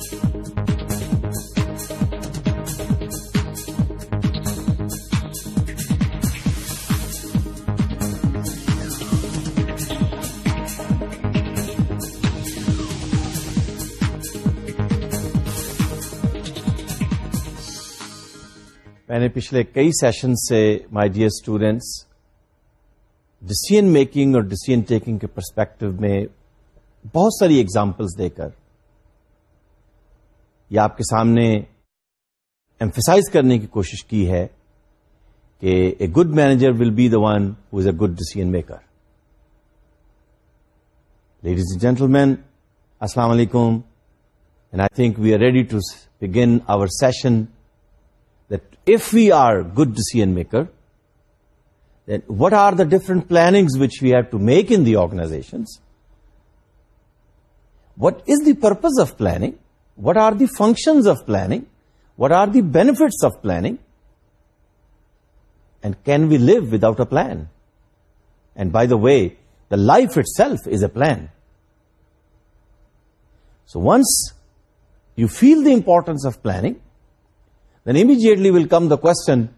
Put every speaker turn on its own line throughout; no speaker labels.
میں نے پچھلے کئی سیشن سے my dear students decision making اور ڈسیزن ٹیکنگ کے پرسپیکٹو میں بہت ساری ایگزامپلس دے کر یا آپ کے سامنے ایمفیسائز کرنے کی کوشش کی ہے کہ a good manager will be the one is a good decision maker ladies and gentlemen السلام علیکم and I think we are ready to begin our session that if we are good decision maker then what are the different plannings which we have to make in organisation what is the purpose of planning What are the functions of planning? What are the benefits of planning? And can we live without a plan? And by the way, the life itself is a plan. So once you feel the importance of planning, then immediately will come the question,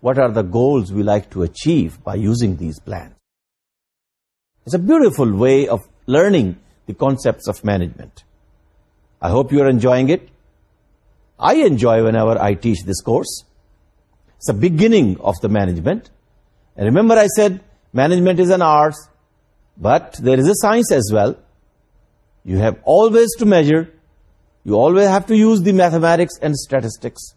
what are the goals we like to achieve by using these plans? It's a beautiful way of learning the concepts of management. I hope you are enjoying it. I enjoy whenever I teach this course. It's a beginning of the management. And remember I said, management is an art, but there is a science as well. You have always to measure. You always have to use the mathematics and statistics.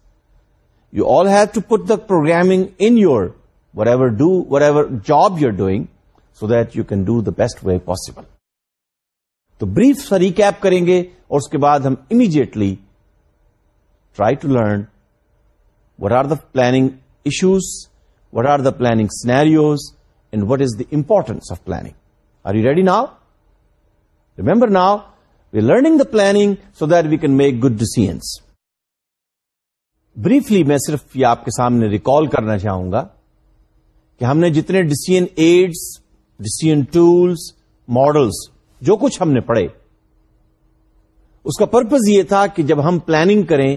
You all have to put the programming in your whatever job you're doing so that you can do the best way possible. تو brief سا recap کریں گے اور اس کے بعد ہم immediately try to learn what are the planning issues what are the planning scenarios and what is the importance of planning are you ready now remember now we learning the planning so that we can make good decision briefly میں صرف یہ آپ کے سامنے recall کرنا چاہوں گا کہ ہم نے جتنے decision aids decision tools models جو کچھ ہم نے پڑھے اس کا پرپز یہ تھا کہ جب ہم پلاننگ کریں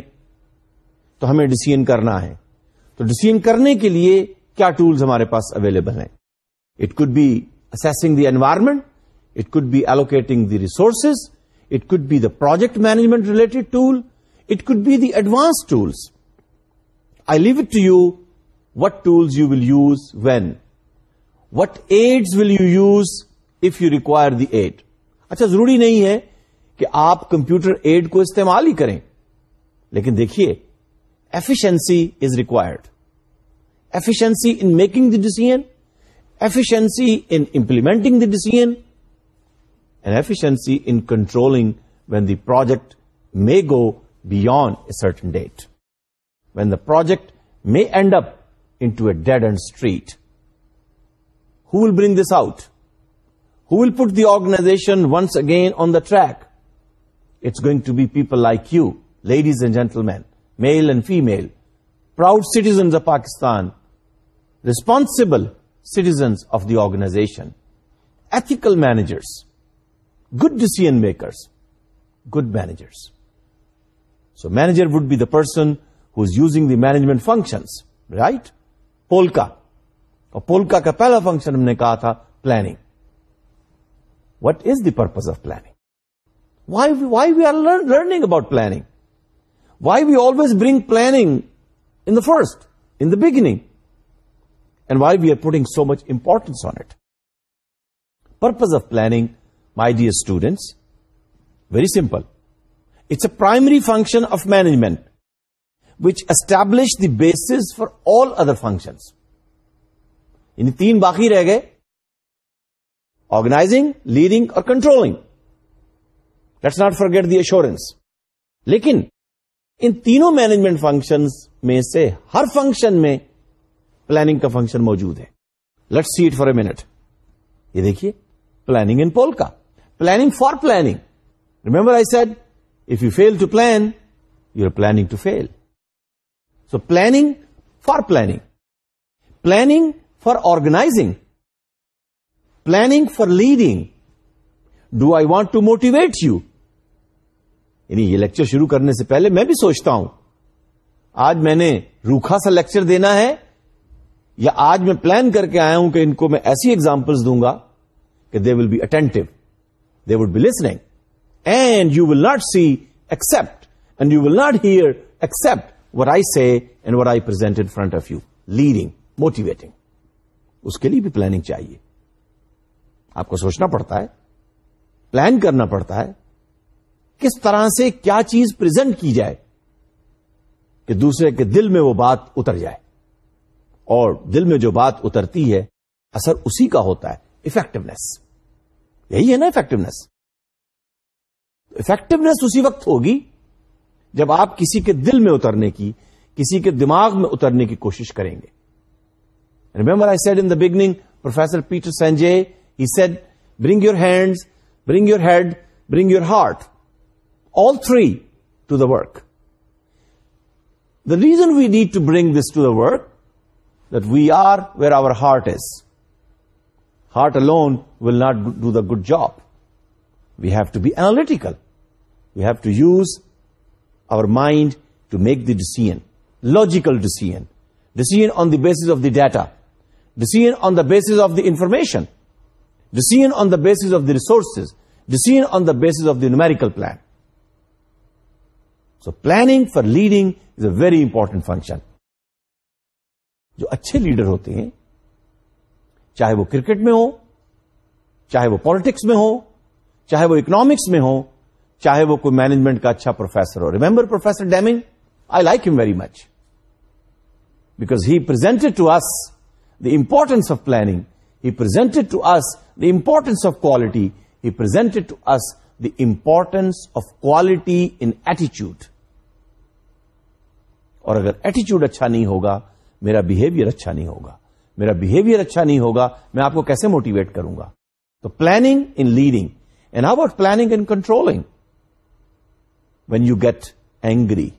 تو ہمیں ڈسیزن کرنا ہے تو ڈسیزن کرنے کے لیے کیا ٹولز ہمارے پاس اویلیبل ہیں it could be assessing the environment it could be allocating the resources it could be the project management related tool it could be the advance tools I leave it to you what tools you will use when what aids will you use if you require the aid اچھا ضروری نہیں ہے کہ آپ computer aid کو استعمال ہی کریں لیکن دیکھیے efficiency is required efficiency in making the decision efficiency in implementing the decision and efficiency in controlling when the project may go beyond a certain date when the project may end up in to a dead end street will bring this out who will put the organisation once again on the track it's going to be people like you ladies and gentlemen male and female proud citizen of Pakistan responsible citizens of the organisation ethical managers good decision makers good managers so manager would be the person who is using the management functions right پولکا پولکا کا پہلا function ہم نے کہا تھا planning what is the purpose of planning why why we are learn learning about planning why we always bring planning in the first in the beginning and why we are putting so much importance on it purpose of planning my dear students very simple it's a primary function of management which establish the base for all other functions یعنی تین باقی رہ گئے organising leading اور controlling let's not for get the assurance لیکن ان تینوں management functions میں سے ہر فنکشن میں پلاننگ کا فنکشن موجود ہے let see it for a minute یہ دیکھیے پلاننگ ان پول کا planning for planning remember I said if you fail to plan you are planning to fail so planning for planning planning for organising planning for leading do I want to motivate you یعنی یہ lecture شروع کرنے سے پہلے میں بھی سوچتا ہوں آج میں نے روکھا سا لیکچر دینا ہے یا آج میں پلان کر کے آیا ہوں کہ ان کو میں ایسی ایگزامپلس دوں گا کہ they will be attentive they would be listening and you will not see except and you will not hear except what I see and what I present front of you leading motivating اس کے لیے بھی planning چاہیے آپ کو سوچنا پڑتا ہے پلان کرنا پڑتا ہے کس طرح سے کیا چیز پرزینٹ کی جائے کہ دوسرے کے دل میں وہ بات اتر جائے اور دل میں جو بات اترتی ہے اثر اسی کا ہوتا ہے افیکٹونیس یہی ہے نا افیکٹونیس افیکٹونیس اسی وقت ہوگی جب آپ کسی کے دل میں اترنے کی کسی کے دماغ میں اترنے کی کوشش کریں گے remember I said in the beginning professor Peter Senge He said, bring your hands, bring your head, bring your heart. All three to the work. The reason we need to bring this to the work, that we are where our heart is. Heart alone will not do the good job. We have to be analytical. We have to use our mind to make the decision. Logical decision. Decision on the basis of the data. Decision on the basis of the information. Seen on the basis of the resource D scene on the base of the numerical plan so planning for leading is a very important function جو اچھے leader ہوتے ہیں چاہے وہ cricket میں ہو چاہے وہ politics میں ہو چاہے وہ اکنامکس میں ہو چاہے وہ کوئی مینجمنٹ کا اچھا پروفیسر ہو remember professor Deming I like him very much because he presented to us the importance of planning he presented to us of of quality presented to us the importance of quality in ایٹیچیوڈ اور اگر ایٹیچیوڈ اچھا نہیں ہوگا میرا behaviour اچھا نہیں ہوگا میرا بہیویئر اچھا نہیں ہوگا میں آپ کو کیسے موٹیویٹ کروں گا تو planning in leading and how what planning in controlling when you get angry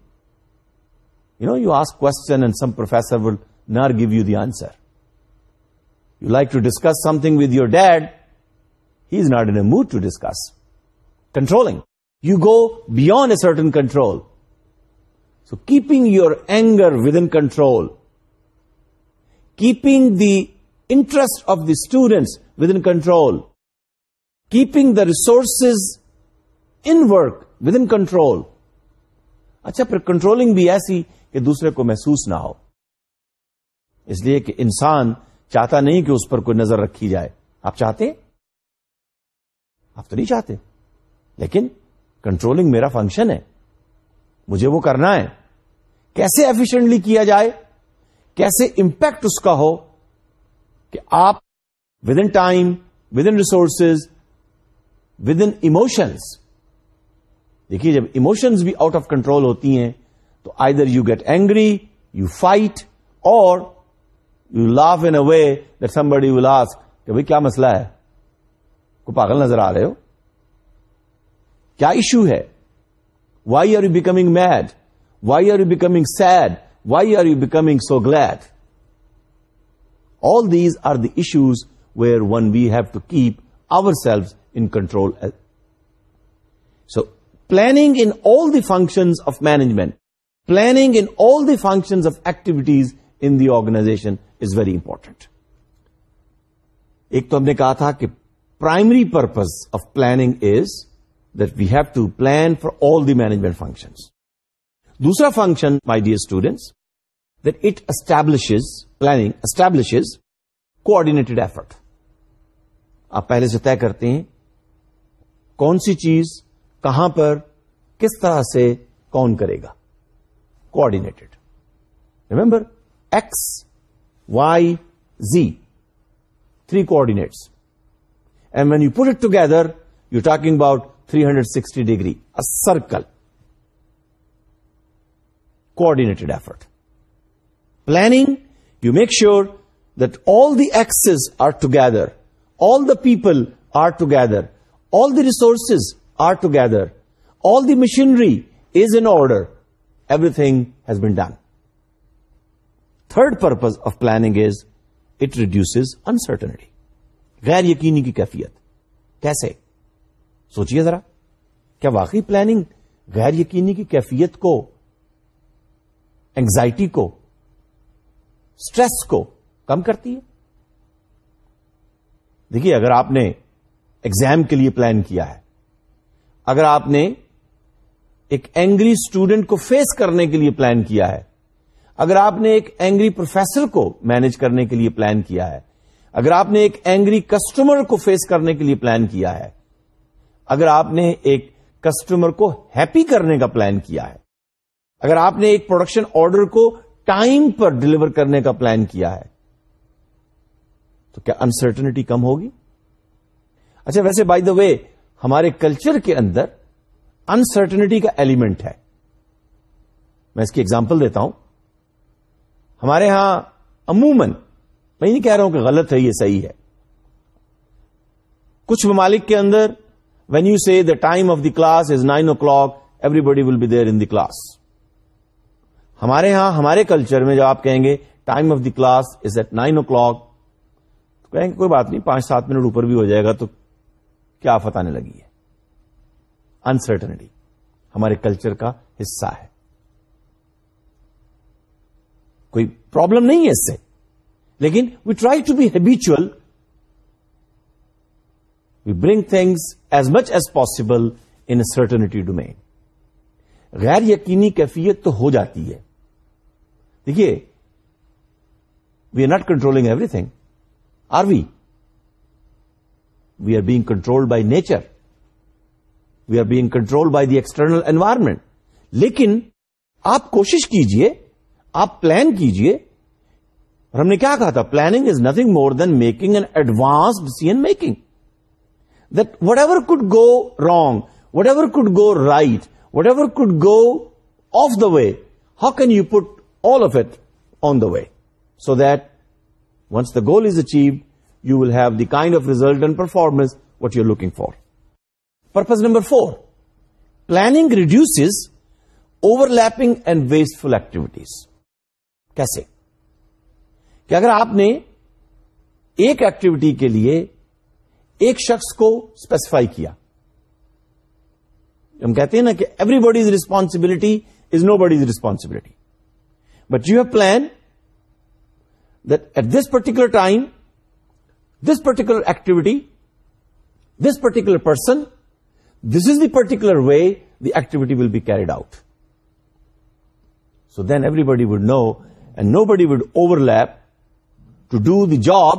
you know you ask question and some professor will not give you the answer you like to discuss something with your dad he is not in mood to discuss controlling you go beyond a certain control so keeping your anger within control keeping the interest of the students within control keeping the resources in work within control اچھا پھر controlling بھی ایسی کہ دوسرے کو محسوس نہ ہو اس لیے کہ انسان چاہتا نہیں کہ اس پر کوئی نظر رکھی جائے آپ چاہتے آپ تو نہیں چاہتے لیکن کنٹرولنگ میرا فنکشن ہے مجھے وہ کرنا ہے کیسے ایفیشنٹلی کیا جائے کیسے امپیکٹ اس کا ہو کہ آپ within time within resources within emotions دیکھیے جب ایموشنز بھی آؤٹ آف کنٹرول ہوتی ہیں تو either you get angry you fight اور you laugh in way that somebody you lose کہ بھائی کیا مسئلہ ہے کو پاگل نظر آ رہے ہو کیا ایشو ہے why are you becoming mad why are you becoming sad why are you becoming so glad all these are the issues where one we have to keep our self in control so planning in all the function of management planning in all the function of activities in the organization is very important ایک تو ہم نے کہا تھا کہ primary purpose of planning is that we have to plan for all the management function دوسرا function my dear students establishes planning establishes coordinated effort آپ پہلے سے طے کرتے ہیں کون سی چیز کہاں پر کس طرح سے کون کرے گا coordinated remember X y, z, three coordinates. And when you put it together, you're talking about 360 degree, a circle. Coordinated effort. Planning, you make sure that all the axes are together, all the people are together, all the resources are together, all the machinery is in order, everything has been done. Third purpose of planning is it reduce uncertainty غیر یقینی کی کیفیت کیسے سوچیے ذرا کیا واقعی planning غیر یقینی کی کیفیت کو اینگزائٹی کو اسٹریس کو کم کرتی ہے دیکھیے اگر آپ نے ایگزام کے لیے پلان کیا ہے اگر آپ نے ایک اینگری اسٹوڈنٹ کو فیس کرنے کے لیے پلان کیا ہے اگر آپ نے ایک اینگری پروفیسر کو مینج کرنے کے لیے پلان کیا ہے اگر آپ نے ایک اینگری کسٹمر کو فیس کرنے کے لیے پلان کیا ہے اگر آپ نے ایک کسٹمر کو ہیپی کرنے کا پلان کیا ہے اگر آپ نے ایک پروڈکشن آرڈر کو ٹائم پر ڈلیور کرنے کا پلان کیا ہے تو کیا انسرٹنٹی کم ہوگی اچھا ویسے بائی دا وے ہمارے کلچر کے اندر انسرٹنٹی کا ایلیمنٹ ہے میں اس کی ایگزامپل دیتا ہوں ہمارے ہاں عموماً میں نہیں کہہ رہا ہوں کہ غلط ہے یہ صحیح ہے کچھ ممالک کے اندر when you see the time of the class is nine o'clock everybody will be there in the class ہمارے ہاں ہمارے کلچر میں جب آپ کہیں گے time of the class is at nine o'clock تو کہیں گے کوئی بات نہیں پانچ سات منٹ اوپر بھی ہو جائے گا تو کیا آفت آنے لگی ہے انسرٹنٹی ہمارے کلچر کا حصہ ہے کوئی پرابلم نہیں ہے اس سے لیکن we try to be habitual we bring things as much as possible in certainty domain غیر یقینی کیفیت تو ہو جاتی ہے دیکھیے we are not controlling everything are we we are being control by nature we are being control by the external environment لیکن آپ کوشش کیجئے آپ پلان کیجئے اور ہم نے کیا کہا تھا planning is nothing more than making an advance decision making that whatever could go wrong whatever could go right whatever could go of the way how can you put all of it on the way so that once the goal is achieve you will have the kind of result and performance what you looking for purpose number four planning reduce overlapping and waste full activities کیسے کہ اگر آپ نے ایک activity کے لیے ایک شخص کو اسپیسیفائی کیا ہم کہتے ہیں نا کہ everybody is responsibility is nobody is responsibility but you have plan that at this particular time this particular activity this particular person this is the particular way the activity will be carried out so then everybody would know nobody would overlap to do the job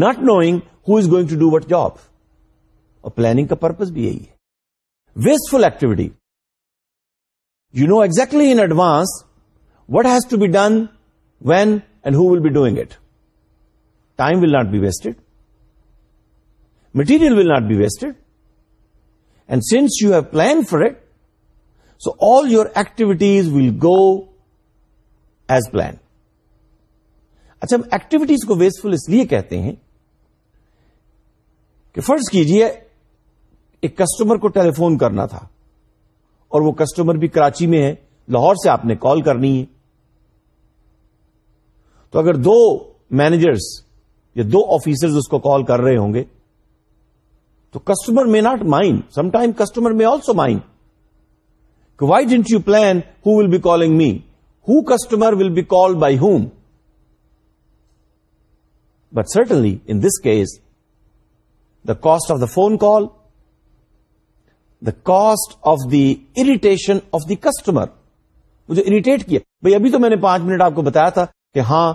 not knowing who is going to do what job اور planning کا purpose بھی یہی ہے wasteful activity you know exactly in advance what has to be done when and who will be doing it time will not be wasted material will not be wasted and since you have plan for it so all your activities will go as plan اچھا ہم activities کو wasteful اس لیے کہتے ہیں کہ فرض کیجئے ایک کسٹمر کو ٹیلی فون کرنا تھا اور وہ کسٹمر بھی کراچی میں ہے لاہور سے آپ نے کال کرنی ہے تو اگر دو مینیجرس یا دو آفیسر اس کو کال کر رہے ہوں گے تو customer may not mind some time customer may also mind why didn't you plan who will be calling me who customer will be called by whom. But certainly, in this case, the cost of the phone call, the cost of the irritation of the customer, مجھے irritate کیا بھائی ابھی تو میں نے پانچ minute آپ کو بتایا تھا کہ ہاں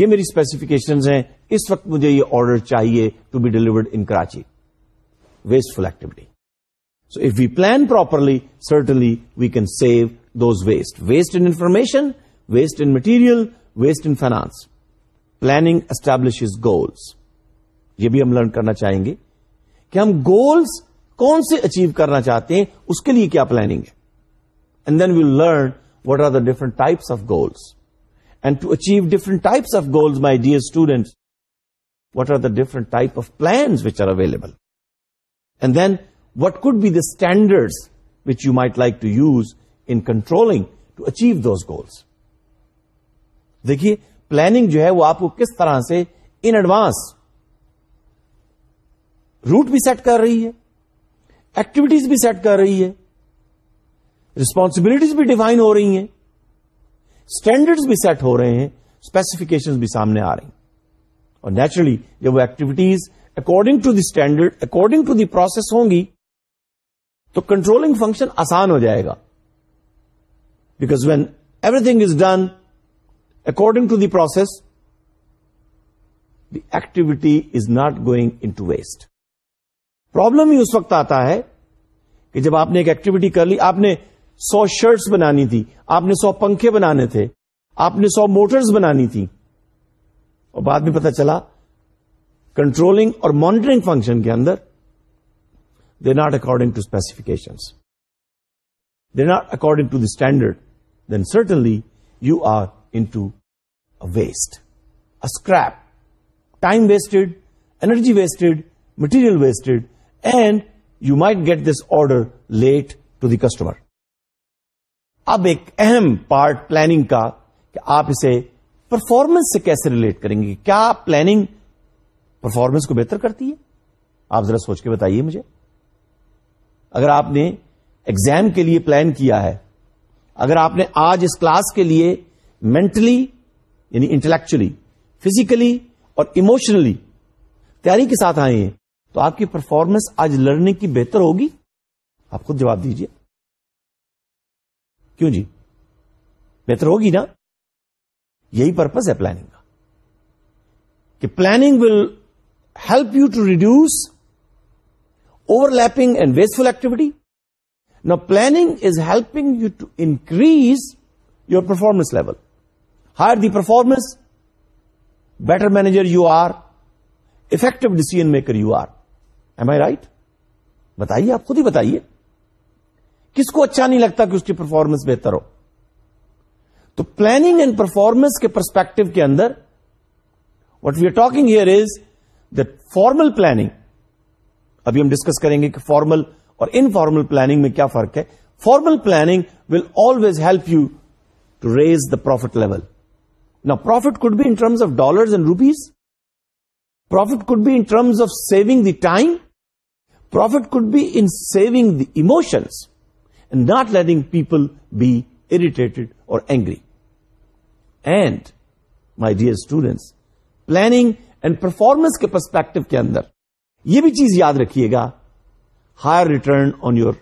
یہ میری اسپیسیفکیشنز ہیں اس وقت مجھے یہ آرڈر چاہیے to be delivered in Karachi wasteful activity so if we plan properly certainly we can save waste. Waste waste information waste in material waste in finance planning establishes goals یہ بھی ہم learn کرنا چاہیں گے کہ ہم goals کون سے اچیو کرنا چاہتے ہیں اس کے لیے کیا پلاننگ ہے and then we'll learn what are the different types of goals and to achieve different types of goals my dear student what are the different type of plans which are available and then what could be the standard which you might like to use in controlling to achieve those goals دیکھیے planning جو ہے وہ آپ کو کس طرح سے in advance route بھی سیٹ کر رہی ہے ایکٹیویٹیز بھی سیٹ کر رہی ہے رسپانسبلٹیز بھی ڈیفائن ہو رہی ہیں اسٹینڈرڈ بھی سیٹ ہو رہے ہیں اسپیسیفکیشن بھی سامنے آ رہی ہیں اور نیچرلی جب وہ activities according to the standard according to the process ہوں گی تو کنٹرولنگ فنکشن آسان ہو جائے گا cause when everything is done according to the process the activity is not going in to waste problem اس وقت آتا ہے کہ جب آپ نے ایک ایکٹیویٹی کر لی آپ نے سو شرٹس بنانی تھی آپ نے سو پنکھے بنانے تھے آپ نے سو موٹرز بنانی تھی اور بعد میں پتا چلا کنٹرولنگ اور مانیٹرنگ فنکشن کے اندر they not according to specifications they not according to the standard then certainly you are in to waste scrap time wasted energy wasted material wasted and you might get this order late to the customer اب ایک اہم part planning کا کہ آپ اسے performance سے کیسے relate کریں گے کیا پلاننگ پرفارمنس کو بہتر کرتی ہے آپ ذرا سوچ کے بتائیے مجھے اگر آپ نے ایگزام کے لیے پلان کیا ہے اگر آپ نے آج اس کلاس کے لیے مینٹلی یعنی انٹلیکچولی فزیکلی اور اموشنلی تیاری کے ساتھ آئے ہیں تو آپ کی پرفارمنس آج لرننگ کی بہتر ہوگی آپ خود جواب دیجئے کیوں جی بہتر ہوگی نا یہی پرپز ہے پلاننگ کا کہ planning will help you to reduce overlapping and wasteful activity planning is helping you to increase your performance level higher the performance better manager you are effective decision maker you are am I right بتائیے آپ خود ہی بتائیے کس کو اچھا نہیں لگتا کہ اس کی پرفارمنس بہتر ہو تو پلاننگ اینڈ پرفارمنس کے پرسپیکٹو کے اندر what we are talking here is the formal planning ابھی ہم ڈسکس کریں گے کہ فارمل ان فارمل پلاننگ میں کیا فرق ہے formal planning will always help you to raise the profit level نا profit could be in terms of dollar and rupees profit could be in terms of saving the time profit could be in saving the emotions and not letting people be irritated اور angry and my dear students planning and performance کے perspective کے اندر یہ بھی چیز یاد رکھیے گا higher return on your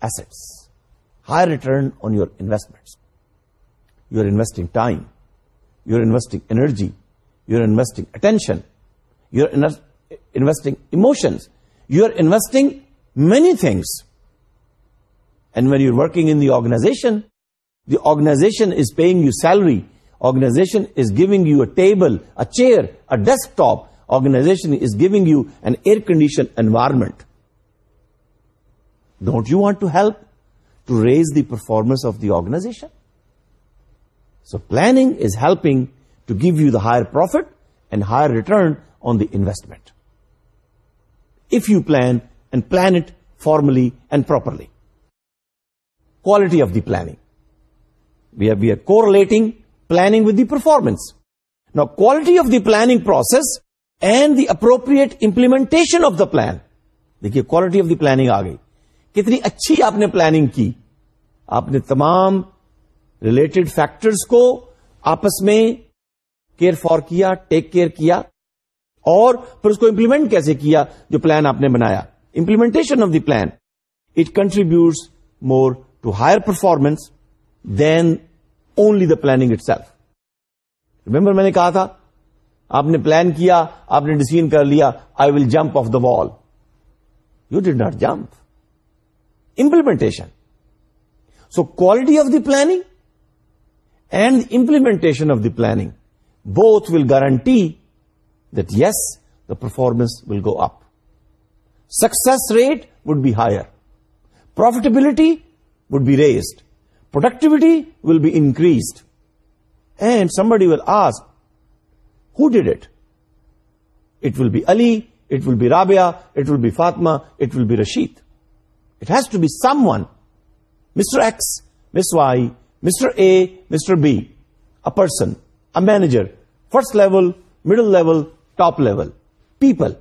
assets, higher return on your investments. You are investing time, you are investing energy, you are investing attention, you are investing emotions, you are investing many things. And when you're working in the organization is paying you salary, organization is giving you a table, a chair, a desktop, organization is giving you an air-conditioned environment. Don't you want to help to raise the performance of the organization so planning is helping to give you the higher profit and higher return on the investment if you plan and plan it formally and properly quality of the planning we are be uh correlating planning with the performance نا quality of the planning process and the appropriate implement of the plan دیکھیے quality of the planning آ گئی کتنی اچھی آپ نے planning کی آپ نے تمام ریلیٹڈ فیکٹرز کو آپس میں کیئر فار کیا ٹیک کیئر کیا اور پھر اس کو امپلیمنٹ کیسے کیا جو پلان آپ نے بنایا implementation of the plan it contributes more to higher performance than only the planning itself remember میں نے کہا تھا آپ نے پلان کیا آپ نے ڈسیزن کر لیا I will jump off the wall you did not jump implementation. So quality of the planning and the implementation of the planning, both will guarantee that yes, the performance will go up. Success rate would be higher. Profitability would be raised. Productivity will be increased. And somebody will ask, who did it? It will be Ali, it will be Rabia, it will be Fatma, it will be Rashid. It has to be someone mister X miss Y mister A mister B a person a manager first level middle level top level people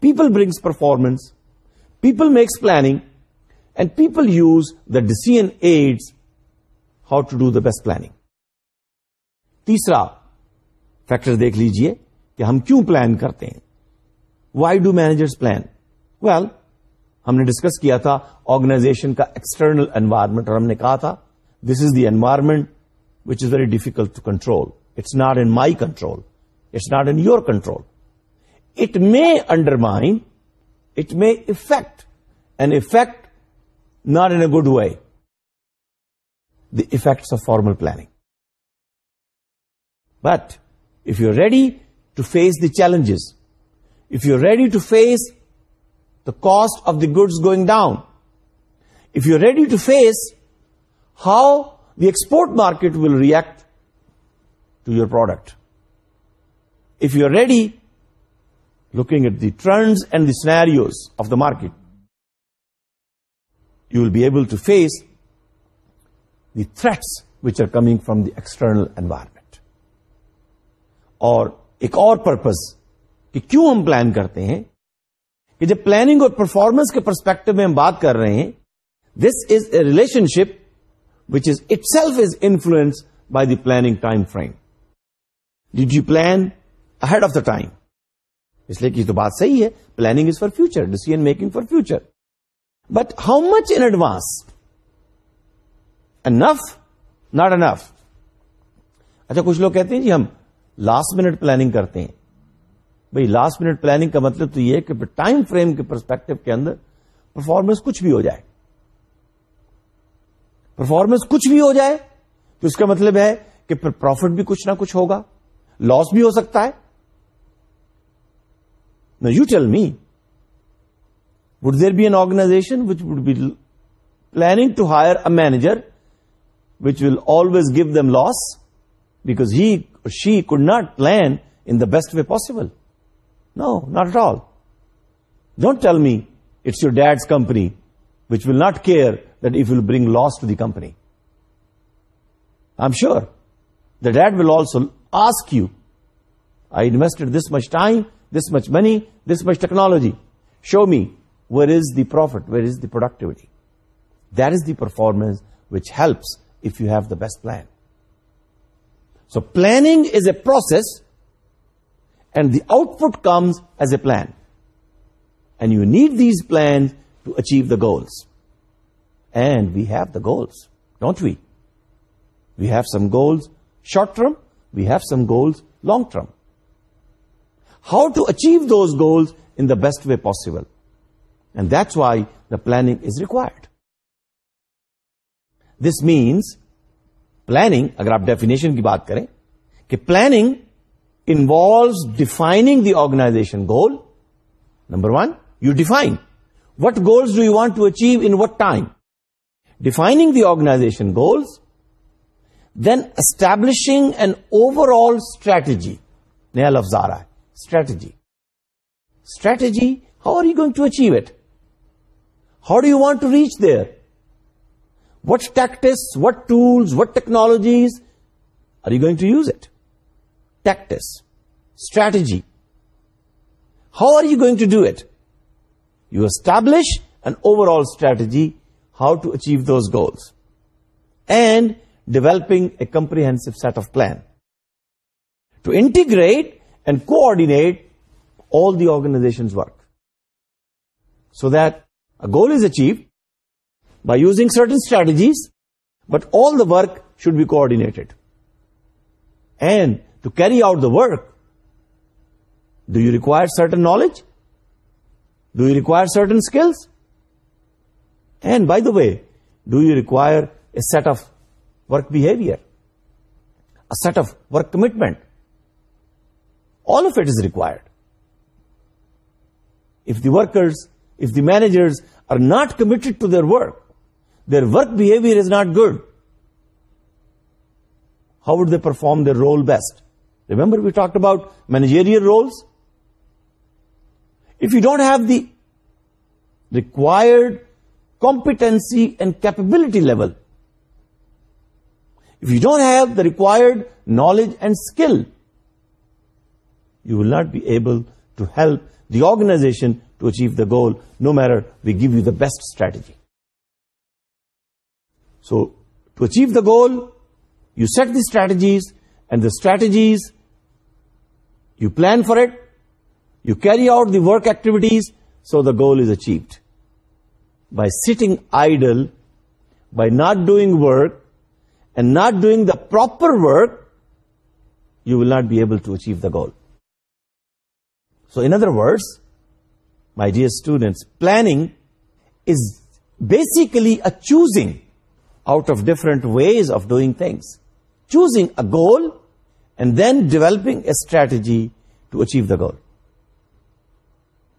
people brings performance people makes planning and people use the decision aids how to do the best planning تیسرا factor دیکھ لیجئے کہ ہم کیوں plan کرتے ہیں why do managers plan well ہم نے ڈسکس کیا تھا آرگنائزیشن کا ایکسٹرنل انوائرمنٹ اور ہم نے کہا تھا this is the environment which is very difficult to control it's not in my control it's not in your control it may under undermine it may affect an effect not in a good way the effects of formal planning but if you ready to face the challenges if you ready to face cost of the good going down if you ready to face how the export market will react to your product if you are ready looking at the trend and the scenarios of the market you will be able to face the threats which are coming from the external environment اور ایک اور purpose کہ کیوں ہم plan کرتے ہیں کہ جب پلاننگ اور پرفارمنس کے پرسپیکٹو میں ہم بات کر رہے ہیں this is a relationship which is itself is influence by the planning time frame did you plan head of the time اس لیے کہ تو بات صحیح ہے planning is for future decision making for future but how much in advance enough not enough اچھا کچھ لوگ کہتے ہیں جی ہم لاسٹ منٹ پلاننگ کرتے ہیں لاسٹ منٹ پلاننگ کا مطلب تو یہ ہے کہ ٹائم فریم کے پرسپیکٹو کے اندر پرفارمنس کچھ بھی ہو جائے پرفارمنس کچھ بھی ہو جائے تو اس کا مطلب ہے کہ پھر پروفٹ بھی کچھ نہ کچھ ہوگا لاس بھی ہو سکتا ہے نا you tell me would there be an organization which would be planning to hire a manager which will always give them loss because he she could not plan in the best way possible No, not at all. Don't tell me it's your dad's company, which will not care that if it will bring loss to the company. I'm sure the dad will also ask you, I invested this much time, this much money, this much technology. Show me, where is the profit? Where is the productivity? That is the performance which helps if you have the best plan. So planning is a process and the output comes as a plan and you need these plan to achieve the goals and we have the goals don't we we have some goals short term we have some goals long term how to achieve those goals in the best way possible and that's why the planning is required this means planning اگر آپ definition کی بات کریں کہ planning involves defining the organization goal number one you define what goals do you want to achieve in what time defining the organization goals then establishing an overall strategy نیا لفز آ رہا ہے strategy strategy how are you going to achieve it how do you want to reach that tactics what tools what technologies are you going to use it Tactics, strategy. How are you going to do it? You establish an overall strategy, how to achieve those goals, and developing a comprehensive set of plan to integrate and coordinate all the organization's work, so that a goal is achieved by using certain strategies, but all the work should be coordinated. And to carry out the work, do you require certain knowledge? Do you require certain skills? And by the way, do you require a set of work behavior, a set of work commitment? All of it is required. If the workers, if the managers are not committed to their work behavior is not good, how would they perform their role best? Remember, we talked about managerial roles. If you don't have the required competency and capability level, if you don't have the required knowledge and skill, you will not be able to help the organization to achieve the goal, no matter we give you the best strategy. So, to achieve the goal, you set the strategies, and the strategies you plan for it, you carry out the work activities, so the goal is achieved. By sitting idle, by not doing work, and not doing the proper work, you will not be able to achieve the goal. So in other words, my dear students, planning is basically a choosing out of different ways of doing things. Choosing a goal then developing strategy to achieve the goal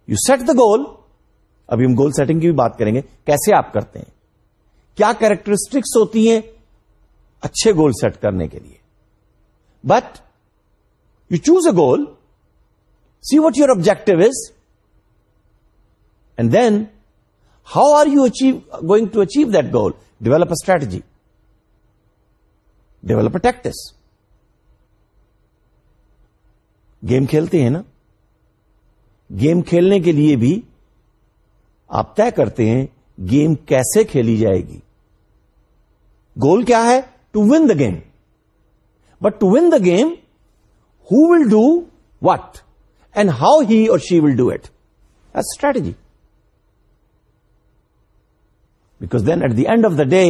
you set the goal ابھی ہم goal setting کی بھی بات کریں گے کیسے آپ کرتے ہیں کیا کیریکٹرسٹکس ہوتی ہیں اچھے گول سیٹ کرنے کے لیے but you choose a goal see what your objective is and then how are you achieve going to achieve that goal develop a strategy develop a tactics game کھیلتے ہیں نا game کھیلنے کے لیے بھی آپ طے کرتے ہیں گیم کیسے کھیلی جائے گی گول کیا ہے to win the game but to win the game who will do what and how he or she will do it strategy because then at the end of the day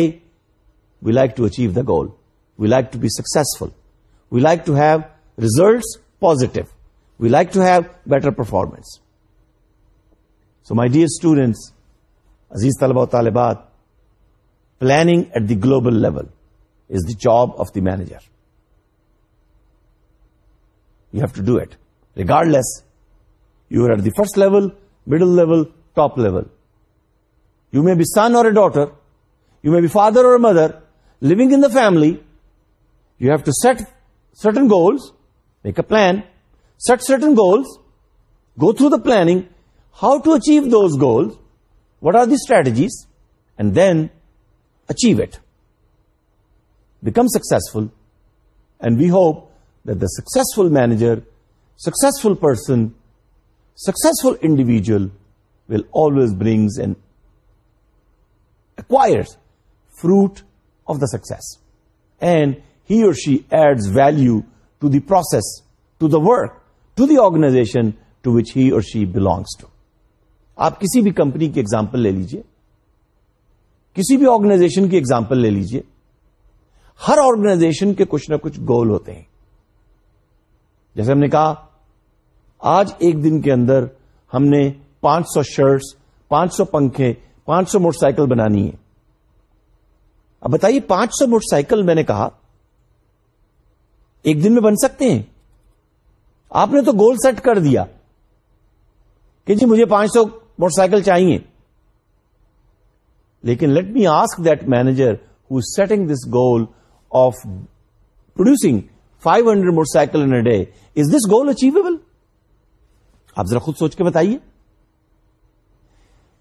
we like to achieve the goal we like to be successful we like to have results positive we like to have better performance so my dear students عزیز طلبہ و طالبات planning at the global level is the job of the manager you have to do it regardless you are at the first level middle level top level you may be son or a daughter you may be father or mother living in the family you have to set certain goals Make a plan, set certain goals, go through the planning, how to achieve those goals, what are the strategies, and then achieve it. Become successful, and we hope that the successful manager, successful person, successful individual will always brings and acquires fruit of the success. And he or she adds value the process to the work to the organization to which he or she belongs to آپ کسی بھی company کی example لے لیجیے کسی بھی organization کی example لے لیجیے ہر آرگنائزیشن کے کچھ نہ کچھ گول ہوتے ہیں جیسے ہم نے کہا آج ایک دن کے اندر ہم نے پانچ سو شرٹس پانچ سو پنکھے پانچ سو موٹر سائیکل بنانی ہے اب بتائیے پانچ سو موٹر سائیکل میں نے کہا ایک دن میں بن سکتے ہیں آپ نے تو گول سیٹ کر دیا کہ جی مجھے پانچ سو موٹر سائیکل چاہیے لیکن let me ask that manager who setting this goal of producing five hundred motorcycle in day is this goal achievable آپ ذرا خود سوچ کے بتائیے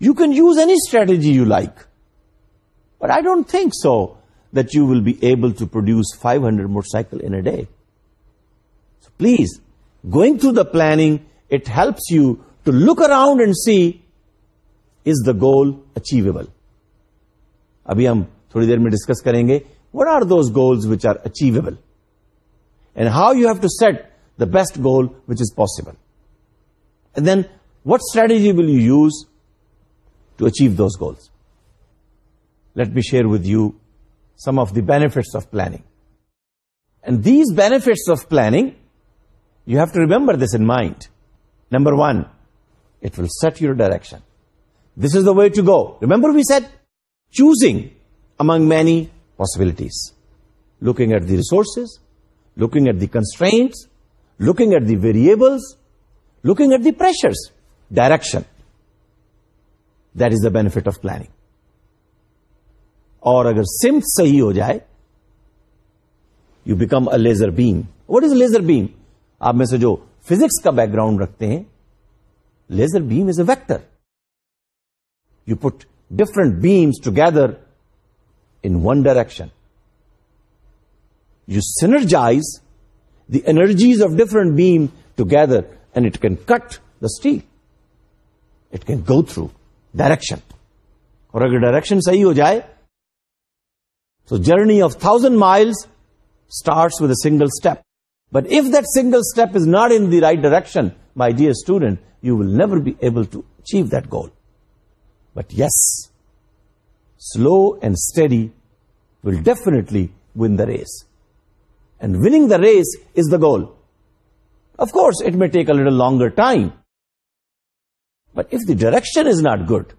you can use any strategy you like but I don't think so you will be able to produce five hundred motorcycle in a day please going to the planning it helps you to look around and see is the goal achievable ابھی ہم تھوڑی دیر میں discuss کریں گے what are those goals which are achievable and how you have to set the best goal which is possible and then what strategy will you use to achieve those goals let be share with you some of the benefits of planning. And these benefits of planning, you have to remember this in mind. Number one, it will set your direction. This is the way to go. Remember we said, choosing among many possibilities. Looking at the resources, looking at the constraints, looking at the variables, looking at the pressures, direction. That is the benefit of planning. اور اگر سمت صحیح ہو جائے you become a laser beam what is laser beam آپ میں سے جو فزکس کا بیک گراؤنڈ رکھتے ہیں laser beam is a vector you put different beams together in one direction you سینرجائز the energies of different beam together and it can cut the steel it can go through direction اور اگر direction صحیح ہو جائے So journey of 1,000 miles starts with a single step. But if that single step is not in the right direction, my dear student, you will never be able to achieve that goal. But yes, slow and steady will definitely win the race. And winning the race is the goal. Of course, it may take a little longer time. But if the direction is not good,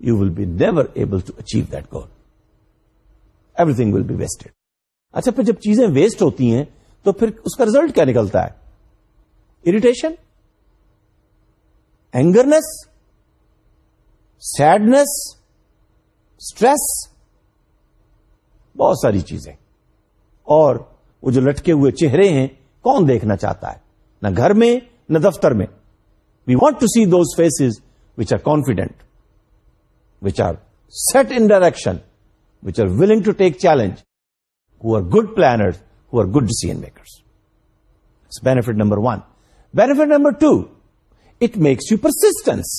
you will be never able to achieve that goal. Everything will be wasted اچھا پھر جب چیزیں waste ہوتی ہیں تو پھر اس کا result کیا نکلتا ہے اریٹیشن اینگرنس سیڈنیس اسٹریس بہت ساری چیزیں اور وہ جو لٹکے ہوئے چہرے ہیں کون دیکھنا چاہتا ہے نہ گھر میں نہ دفتر میں we want to see those faces which are confident which are set in direction are willing to take challenge who are good planner are good decision maker benefit number one benefit number two it makes you persistence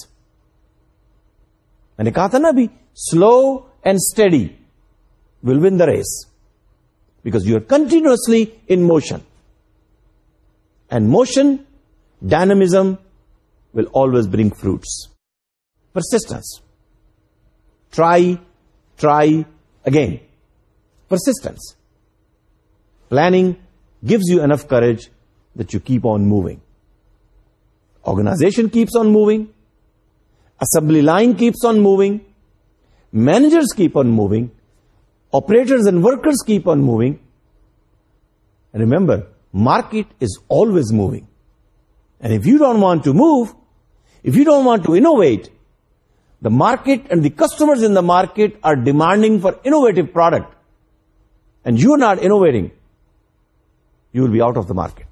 میں نے کہا تھا نا بھی slow and steady will wonders because you are continuously in motion and motion dynamism will always bring fruits persistence try try Again, persistence. Planning gives you enough courage that you keep on moving. Organization keeps on moving. Assembly line keeps on moving. Managers keep on moving. Operators and workers keep on moving. And remember, market is always moving. And if you don't want to move, if you don't want to innovate, market and the customers in the market are demanding for innovative product and you not innovating you will be out of the market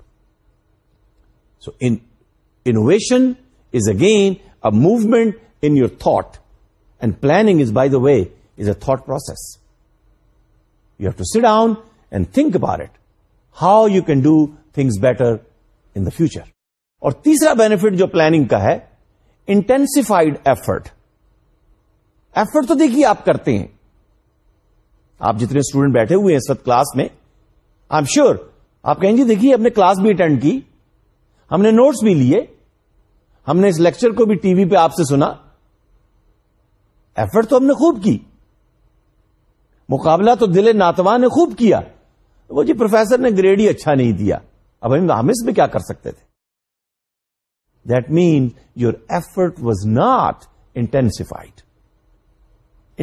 so innovation is again a movement in your thought is by the way is a thought process you have to sit down and think about it how you can do things better in the future اور تیسرا benefit جو planning کا ہے intensified effort effort تو دیکھیے آپ کرتے ہیں آپ جتنے اسٹوڈنٹ بیٹھے ہوئے ہیں اس وقت کلاس میں آئی ایم شیور آپ کہیں گے دیکھیے ہم نے کلاس بھی اٹینڈ کی ہم نے نوٹس بھی لیے ہم نے اس لیکچر کو بھی ٹی وی پہ آپ سے سنا ایفرٹ تو ہم نے خوب کی مقابلہ تو دل ناتواں نے خوب کیا وہ جی پروفیسر نے گریڈ ہی اچھا نہیں دیا اب ہم اس میں کیا کر سکتے تھے that mean your effort was not intensified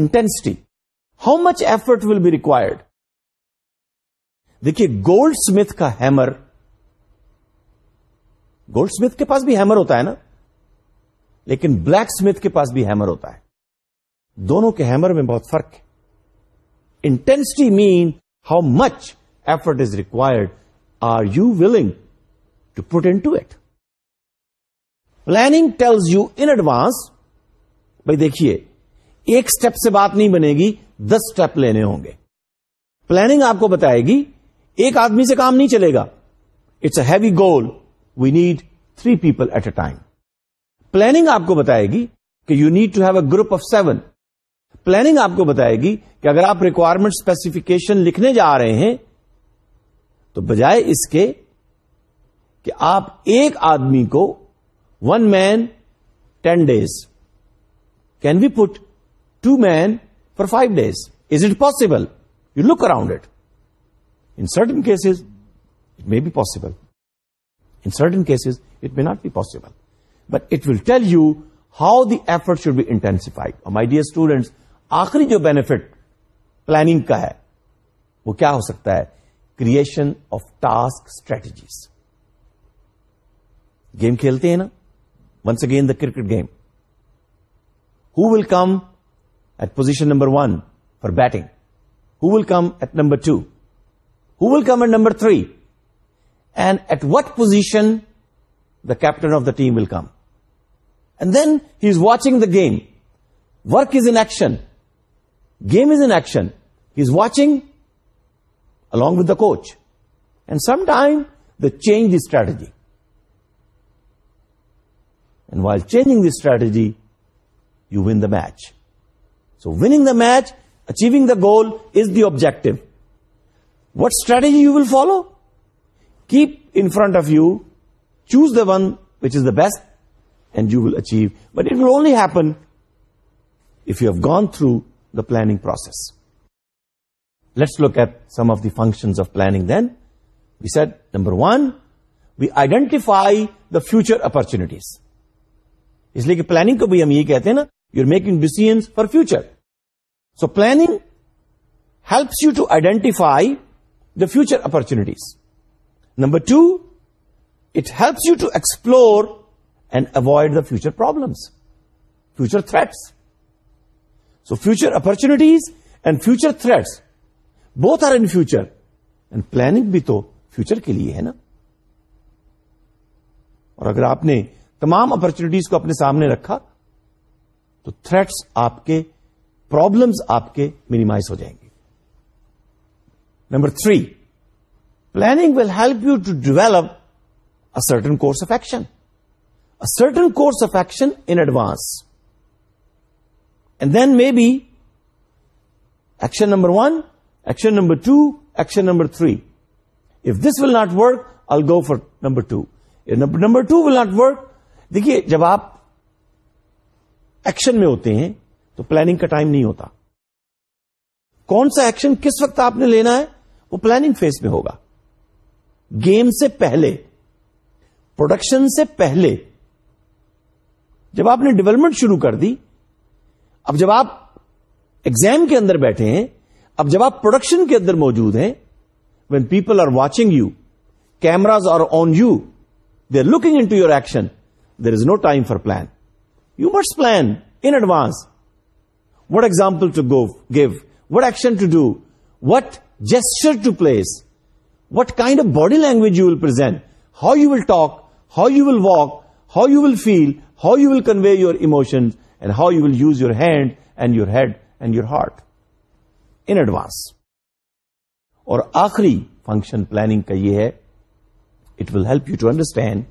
intensity how much effort will be required دیکھیے گولڈ اسمتھ کا ہیمر گولڈ اسمتھ کے پاس بھی ہیمر ہوتا ہے نا لیکن بلیک اسمتھ کے پاس بھی ہیمر ہوتا ہے دونوں کے ہیمر میں بہت فرق ہے intensity mean how much effort is required are you willing to put in to it planning tells you in advance بھائی دیکھیے ایک اسٹیپ سے بات نہیں بنے گی دس اسٹیپ لینے ہوں گے پلاننگ آپ کو بتائے گی ایک آدمی سے کام نہیں چلے گا it's a heavy goal we need three people at a time planning آپ کو بتائے گی کہ you need to have a group of seven planning آپ کو بتائے گی کہ اگر آپ ریکوائرمنٹ اسپیسیفکیشن لکھنے جا رہے ہیں تو بجائے اس کے کہ آپ ایک آدمی کو one man ten days can be put to man for five days is it possible you look around it in certain cases it may be possible in certain cases it may not be possible but it will tell you how the effort should be intensified اور I dear students آخری جو benefit planning کا ہے وہ کیا ہو سکتا ہے creation of task strategies game کھیلتے ہیں نا once again the cricket game who will come at position number 1 for batting? Who will come at number 2? Who will come at number 3? And at what position the captain of the team will come? And then he is watching the game. Work is in action. Game is in action. He is watching along with the coach. And sometime they change the strategy. And while changing the strategy, you win the match. So winning the match achieving the goal is the objective what strategy you will follow keep in front of you choose the one which is the best and you will achieve but it will only happen if you have gone through the planning process let's look at some of the function of planning then we set number one we identify the future opportunities اس لیے کہ planning کو بھی ہم یہ کہتے ہیں نا making decisions for future so planning helps you to identify the future opportunities number two it helps you to explore and avoid the future problems future threats so future opportunities and future threats both are in future and planning بھی تو future کے لیے ہے نا اور اگر آپ نے تمام اپرچونیٹیز کو اپنے سامنے رکھا تو تھریٹس آپ کے پرابلمس آپ کے منیمائز ہو جائیں گے number three planning will help you to develop a certain course of action a certain course of action in advance and then may be action number one action number two action number three if this will not work all go for number two number two will not work دیکھیے جب آپ action میں ہوتے ہیں تو planning کا time نہیں ہوتا کون سا ایکشن کس وقت آپ نے لینا ہے وہ پلاننگ فیز میں ہوگا گیم سے پہلے پروڈکشن سے پہلے جب آپ نے ڈیولپمنٹ شروع کر دی اب جب آپ ایگزام کے اندر بیٹھے ہیں اب جب آپ پروڈکشن کے اندر موجود ہیں when people are watching you cameras are on you they are looking in to your action there is no time for plan you must plan in advance what example to give what action to do what gesture to place what kind of body language you will present how you will talk how you will walk how you will feel how you will convey you emotion and how you will use your hand and your head and your heart in advance اور آخری function planning کا یہ ہے it will help you to understand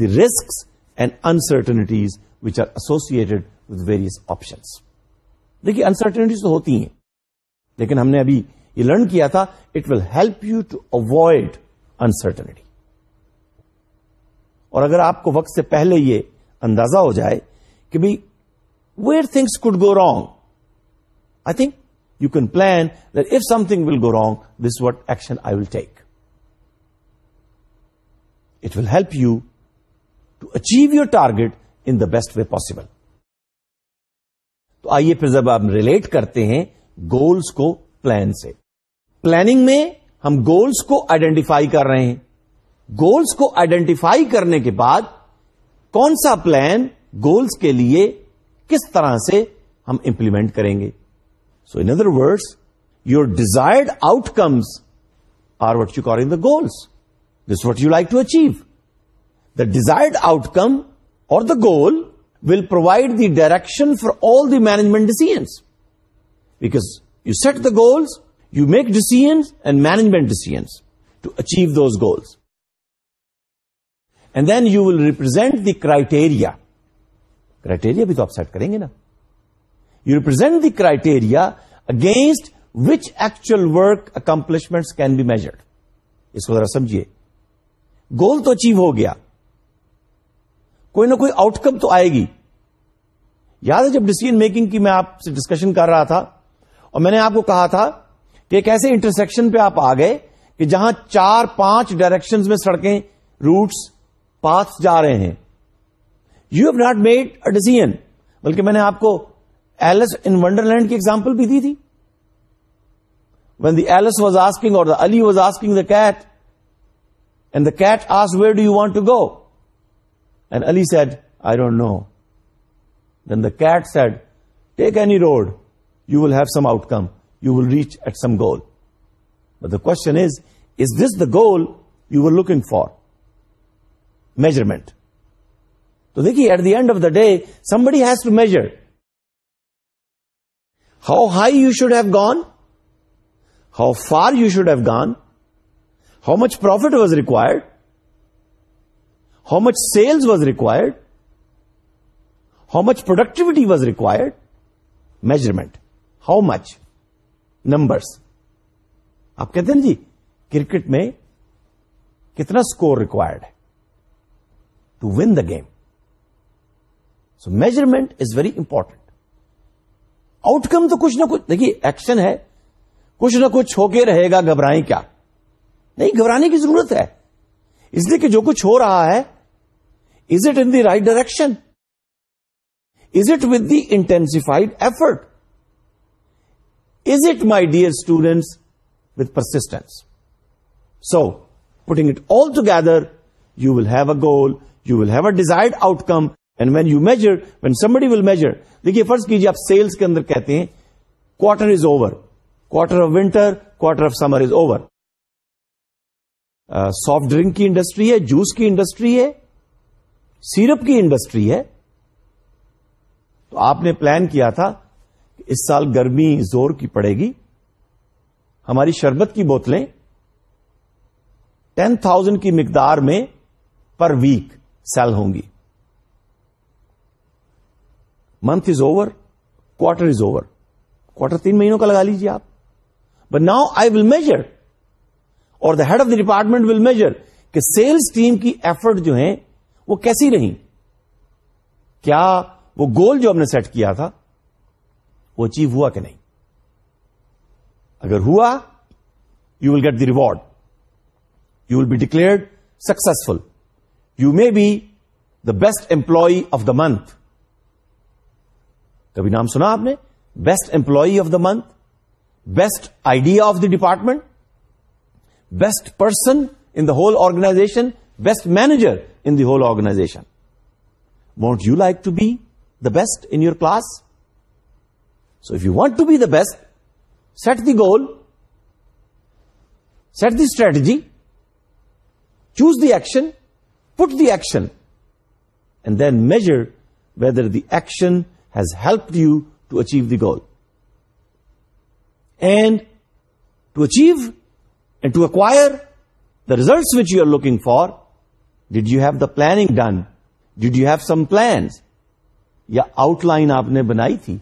the risk and uncertainties which are associated with various options دیکھیے uncertainty تو ہوتی ہیں لیکن ہم نے ابھی یہ لرن کیا تھا it will help you to avoid uncertainty اور اگر آپ کو وقت سے پہلے یہ اندازہ ہو جائے کہ بھائی where things could go wrong I think you can plan the if something will go wrong this what action I will take it will help you to achieve your target in the best way possible تو آئیے پھر جب آپ relate کرتے ہیں goals کو plan سے planning میں ہم گولس کو آئیڈینٹیفائی کر رہے ہیں گولس کو آئیڈینٹیفائی کرنے کے بعد کون سا پلان گولس کے لیے کس طرح سے ہم امپلیمنٹ کریں گے so in other words your desired outcomes are what you in the goals this what you like to achieve the desired outcome the goal will provide the direction for all the management decision because you set the goals you make decisions and management decisions to achieve those goals and then you will represent the criteria criteria بھی تو آپ set کریں گے نا you represent the criteria against which actual work accomplishment can be measured اس کو ذرا سمجھیے گول تو اچیو ہو گیا کوئی نہ کوئی آؤٹ کم تو آئے گی یاد ہے جب ڈسیزن میکنگ کی میں آپ سے ڈسکشن کر رہا تھا اور میں نے آپ کو کہا تھا کہ ایک ایسے انٹرسیکشن پہ آپ آ گئے کہ جہاں چار پانچ ڈائریکشن میں سڑکیں روٹس پاتھ جا رہے ہیں you have not made a decision بلکہ میں نے آپ کو ایلس ان ونڈر لینڈ کی ایگزامپل بھی دی تھی when the Alice was asking اور the Ali was asking the cat and the cat as where do you want to go Ali said I don't know then the cat said take any road you will have some outcome you will reach at some goal the question is is this the goal you will looking for measurement تو دیکھیے at the end of the day somebody has to measure how high you should have gone how far you should have gone how much profit was required how much sales was required how much productivity was required measurement how much numbers آپ کہتے ہیں جی cricket میں کتنا score required ہے to win the game so measurement is very important outcome تو کچھ نہ کچھ دیکھیے ایکشن ہے کچھ نہ کچھ ہو کے رہے گا گھبرائیں کیا نہیں گھبرانے کی ضرورت ہے اس لیے کہ جو کچھ ہو رہا ہے is it in the right direction is it with the intensified effort is it my dear students with persistence so putting it all together you will have a goal you will have a desired outcome and when you measure when somebody will measure دیکھیے فرض کیجیے آپ sales کے اندر کہتے ہیں quarter is over quarter of winter quarter of summer is over soft drink کی industry ہے جوس کی انڈسٹری ہے سیرپ کی انڈسٹری ہے تو آپ نے پلان کیا تھا کہ اس سال گرمی زور کی پڑے گی ہماری شربت کی بوتلیں ٹین تھاؤزینڈ کی مقدار میں پر ویک سیل ہوں گی month is over quarter is over quarter تین مہینوں کا لگا لیجیے آپ but now I will measure اور the head of the department will measure کہ سیلس ٹیم کی ایفرٹ جو ہیں وہ کیسی رہی کیا وہ گول جو ہم نے سیٹ کیا تھا وہ اچیو ہوا کہ نہیں اگر ہوا you will get the reward you will be declared successful you may be the best employee of the month کبھی نام سنا آپ نے best employee of the month best idea of the department best person in the whole organization, best manager in the whole organization. Won't you like to be the best in your class? So if you want to be the best, set the goal, set the strategy, choose the action, put the action, and then measure whether the action has helped you to achieve the goal. And to achieve to acquire the result which you are looking for did you have the planning done did you have some plans یا outline آپ نے بنائی تھی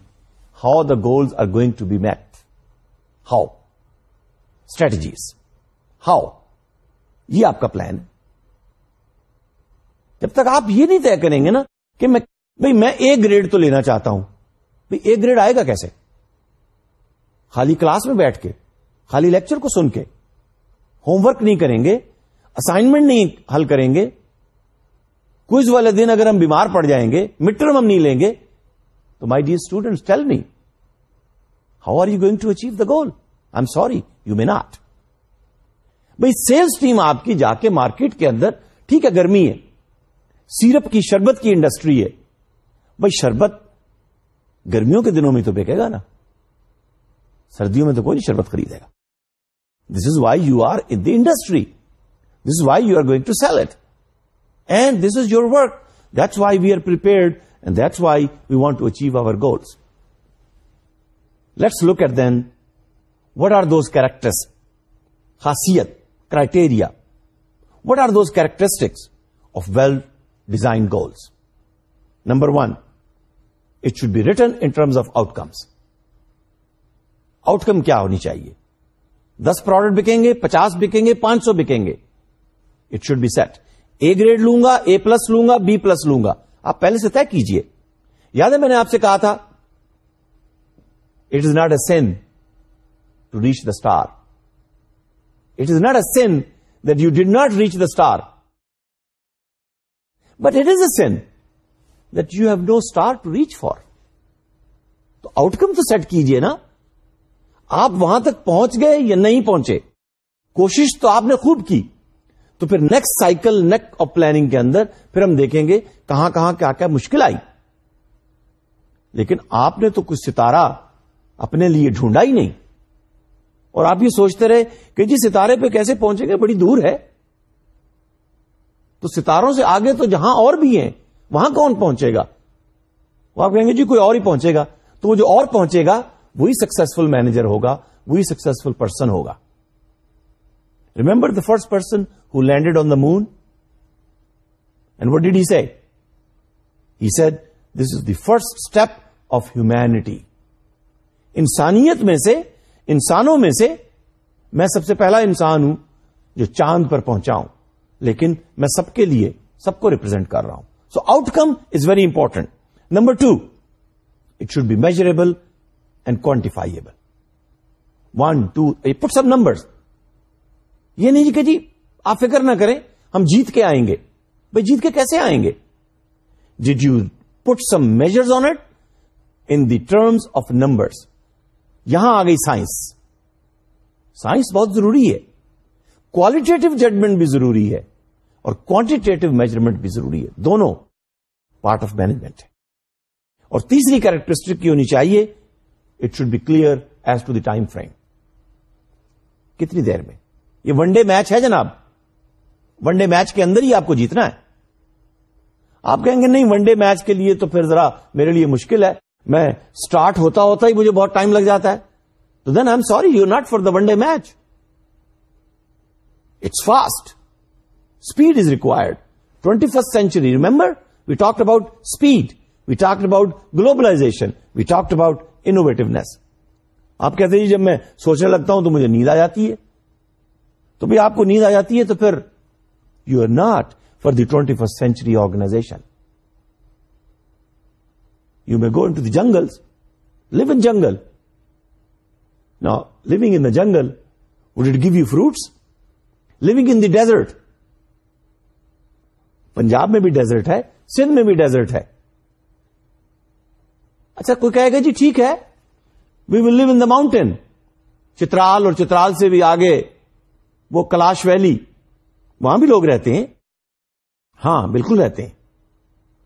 how the goals are going to be met how strategies how یہ آپ کا plan جب تک آپ یہ نہیں طے کریں گے نا کہ میں ایک گریڈ تو لینا چاہتا ہوں بھائی ایک گریڈ آئے گا کیسے خالی کلاس میں بیٹھ کے خالی لیکچر کو سن کے ہوم ورک نہیں کریں گے اسائنمنٹ نہیں حل کریں گے کوئز والے دن اگر ہم بیمار پڑ جائیں گے مڈ ٹرم ہم نہیں لیں گے تو my dear student tell me how are you going to achieve the goal I am sorry you may not بھائی سیلس ٹیم آپ کی جا کے مارکیٹ کے اندر ٹھیک ہے گرمی ہے سیرپ کی شربت کی انڈسٹری ہے بھائی شربت گرمیوں کے دنوں میں تو بکے گا نا سردیوں میں تو کوئی نہیں شربت خریدے گا this is why you are in the industry this is why you are going to sell it and this is your work that's why we are prepared and that's why we want to achieve our goals let's look at then what are those characters خاصیت criteria what are those characteristics of well design goals number one it should be written in terms of out comes out کم کیا ہونی چاہیے دس product بکیں گے پچاس بکیں گے پانچ سو بکیں گے it should be set a grade لوں گا اے پلس لوں گا بی پلس لوں گا آپ پہلے سے طے کیجیے یاد ہے میں نے آپ سے کہا تھا it is not a sin to reach the star it is not a sin that you did not reach the star but it is a sin that you have no star to reach for تو outcome تو set کیجیے نا آپ وہاں تک پہنچ گئے یا نہیں پہنچے کوشش تو آپ نے خوب کی تو پھر next cycle neck of planning کے اندر پھر ہم دیکھیں گے کہاں کہاں کیا کیا مشکل آئی لیکن آپ نے تو کچھ ستارہ اپنے لیے ڈھونڈا ہی نہیں اور آپ یہ سوچتے رہے کہ جی ستارے پہ کیسے پہنچے گے بڑی دور ہے تو ستاروں سے آگے تو جہاں اور بھی ہیں وہاں کون پہنچے گا وہ آپ کہیں گے جی کوئی اور ہی پہنچے گا تو وہ جو اور پہنچے گا وہی سکسیسفل مینیجر ہوگا وہی سکسیسفل پرسن ہوگا remember the first person who landed on the moon and what did he said he said this is the first step of humanity انسانیت میں سے انسانوں میں سے میں سب سے پہلا انسان ہوں جو چاند پر پہنچاؤں لیکن میں سب کے لیے سب کو ریپرزینٹ کر رہا ہوں so outcome is very important number two it should be measurable and quantifiable one to put سب نمبر یہ نہیں جی کہ جی آپ فکر نہ کریں ہم جیت کے آئیں گے بھائی جیت کے کیسے آئیں گے did you put some measures on it in the terms of numbers یہاں آ گئی سائنس سائنس بہت ضروری ہے کوالٹیٹو ججمنٹ بھی ضروری ہے اور کوانٹیٹیو میجرمنٹ بھی ضروری ہے دونوں پارٹ آف مینجمنٹ ہے اور تیسری کیریکٹرسٹک کی ہونی چاہیے it should be clear as to the time frame کتنی دیر میں یہ ون ڈے میچ ہے جناب ون ڈے میچ کے اندر ہی آپ کو جیتنا ہے آپ کہیں گے نہیں ون ڈے میچ کے لیے تو پھر ذرا میرے لیے مشکل ہے میں اسٹارٹ ہوتا ہوتا ہی مجھے بہت ٹائم لگ جاتا ہے تو then I am sorry you not for the one day match it's fast speed is required twenty first century remember we talk about speed we talk about globalization we talk about innovativeness آپ کہتے ہیں جی جب میں سوچنے لگتا ہوں تو مجھے نیند آ جاتی ہے تو بھائی آپ کو نیند آ جاتی ہے تو پھر you are not for the twenty first century organization you may go into the jungle live in jungle in the jungle give you fruits لوگ ان ڈیزرٹ پنجاب میں بھی ڈیزرٹ ہے سندھ میں بھی ڈیزرٹ ہے اچھا کوئی کہے گا جی ٹھیک ہے we will live in the mountain Chitral اور چترال سے بھی آگے وہ کلاش ویلی وہاں بھی لوگ رہتے ہیں ہاں بالکل رہتے ہیں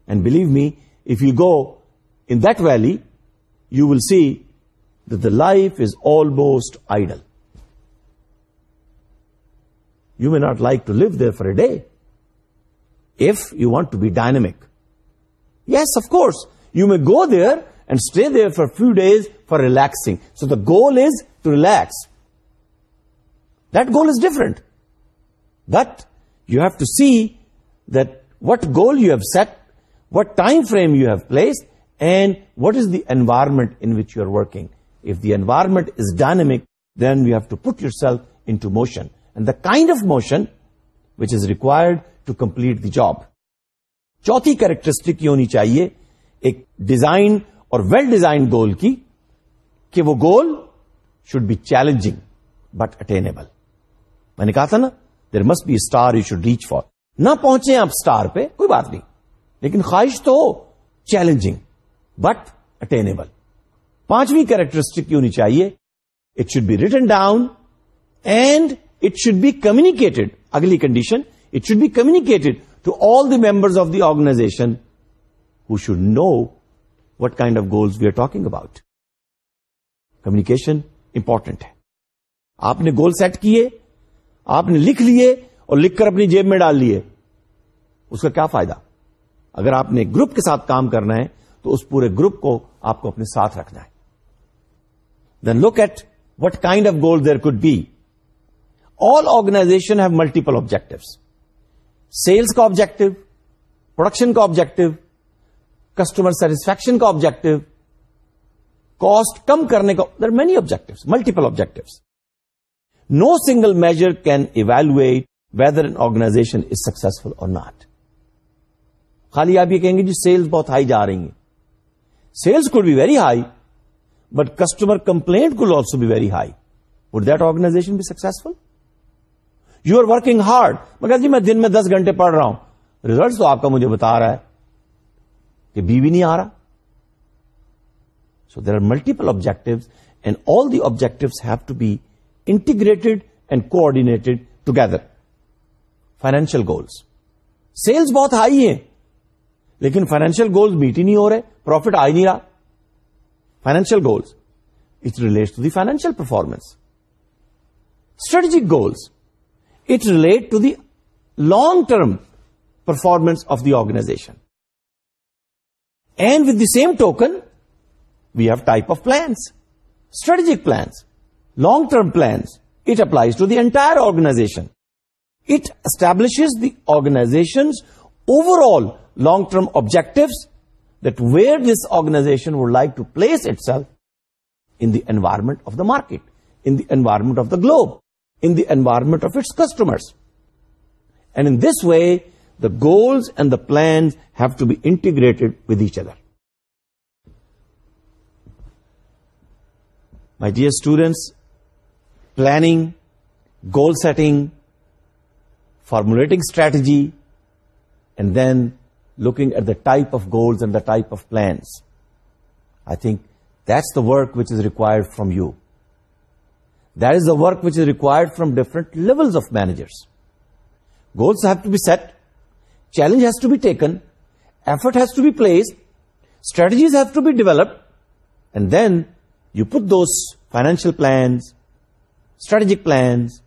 and believe me if you go in that valley you will see the life is almost ideal you may not like to leave there a day if you want to be dynamic yes of course you may go there and stay there for few days for relaxing so the goal is to relax goal is different but you have to see that goal you have set what time frame you have place and what is the environment in which you are working if the environment is dynamic then you have to put yourself into motion and the kind of motion which is required to complete the job چوتھی characteristic یہ ہونی چاہیے ایک design اور well design goal کی کہ وہ goal should be challenging but attainable میں نے کہا تھا نا there must be star you should reach for نہ پہنچے آپ اسٹار پہ کوئی بات نہیں لیکن خواہش تو چیلنجنگ بٹ اٹینیبل پانچویں کیریکٹرسٹک کی ہونی چاہیے it should be written down and it should be communicated اگلی condition it should be communicated to all the members of the organization who should know what kind of goals we are talking about Communication, important ہے آپ نے goal set کیے آپ نے لکھ لیے اور لکھ کر اپنی جیب میں ڈال لیے اس کا کیا فائدہ اگر آپ نے گروپ کے ساتھ کام کرنا ہے تو اس پورے گروپ کو آپ کو اپنے ساتھ رکھنا ہے then look at what kind of goal there could be all organization have multiple objective sales کا آبجیکٹو پروڈکشن کا آبجیکٹو کسٹمر سیٹسفیکشن کا آبجیکٹو کاسٹ کم کرنے کا there many objective multiple objective no single measure can evaluate whether an organization is successful or not خالی آپ یہ کہیں گے جی سیلس بہت ہائی جا رہی ہیں sales could be very high but customer complaint also be very high would that organization بھی successful you are working hard مگر جی میں دن میں دس گھنٹے پڑھ رہا ہوں ریزلٹ تو آپ کا مجھے بتا رہا ہے کہ بیوی نہیں آ رہا so there are multiple objective and all the objective have to be integrated and coordinated together financial goals sales بہت ہائی ہیں لیکن فائنینشیل گولز میٹ ہی نہیں ہو رہے پروفٹ آ ہی نہیں رہا financial goals it relate to the financial performance strategic goals it relate to the long term performance of the organization And with the same token, we have type of plans, strategic plans, long-term plans. It applies to the entire organization. It establishes the organization's overall long-term objectives, that where this organization would like to place itself in the environment of the market, in the environment of the globe, in the environment of its customers. And in this way, the goals and the plans have to be integrated with each other. My dear students, planning, goal setting, formulating strategy, and then looking at the type of goals and the type of plans. I think that's the work which is required from you. That is the work which is required from different levels of managers. Goals have to be set Challenge has to be taken, effort has to be placed, strategies have to be developed, and then you put those financial plans, strategic plans,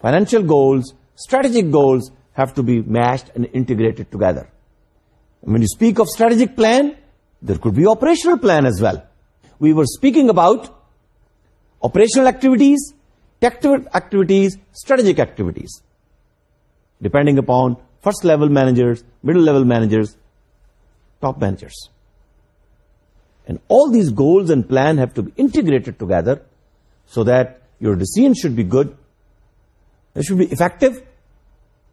financial goals, strategic goals have to be mashed and integrated together. And when you speak of strategic plan, there could be operational plan as well. We were speaking about operational activities, tactical activities, strategic activities. Depending upon first level managers, middle level managers, top managers. And all these goals and plan have to be integrated together so that your decision should be good, it should be effective,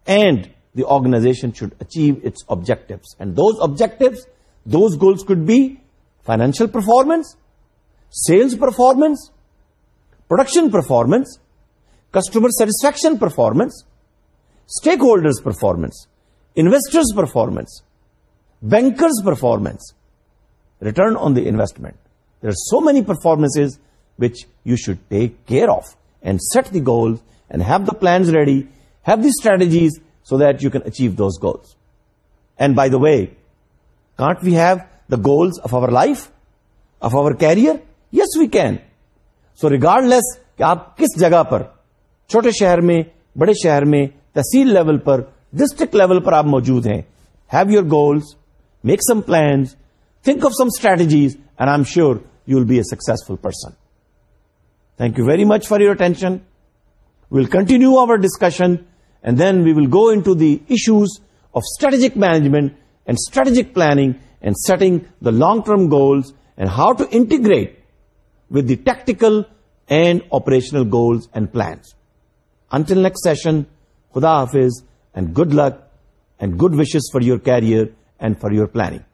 and the organization should achieve its objectives. And those objectives, those goals could be financial performance, sales performance, production performance, customer satisfaction performance, stakeholders performance investors performance bankers performance return on the investment there are so many performance which you should take care of and set the goals and have the plans ready have the strategies so that you can achieve those goals and by the way can't we have the goals of our life of our career yes we can so regardless کہ آپ کس جگہ پر چھوٹے شہر میں بڑے شہر میں تحصیل لیول پر ڈسٹرکٹ لیول پر آپ موجود ہیں have your goals make some plans think of some strategies and I am sure you will be a successful person thank you very much for your attention will continue our discussion and then we will go into the issues of strategic management and strategic planning and setting the long term goals and how to integrate with the tactical and operational goals and plans until next session خدا حافظ and good luck and good wishes for your career and for your planning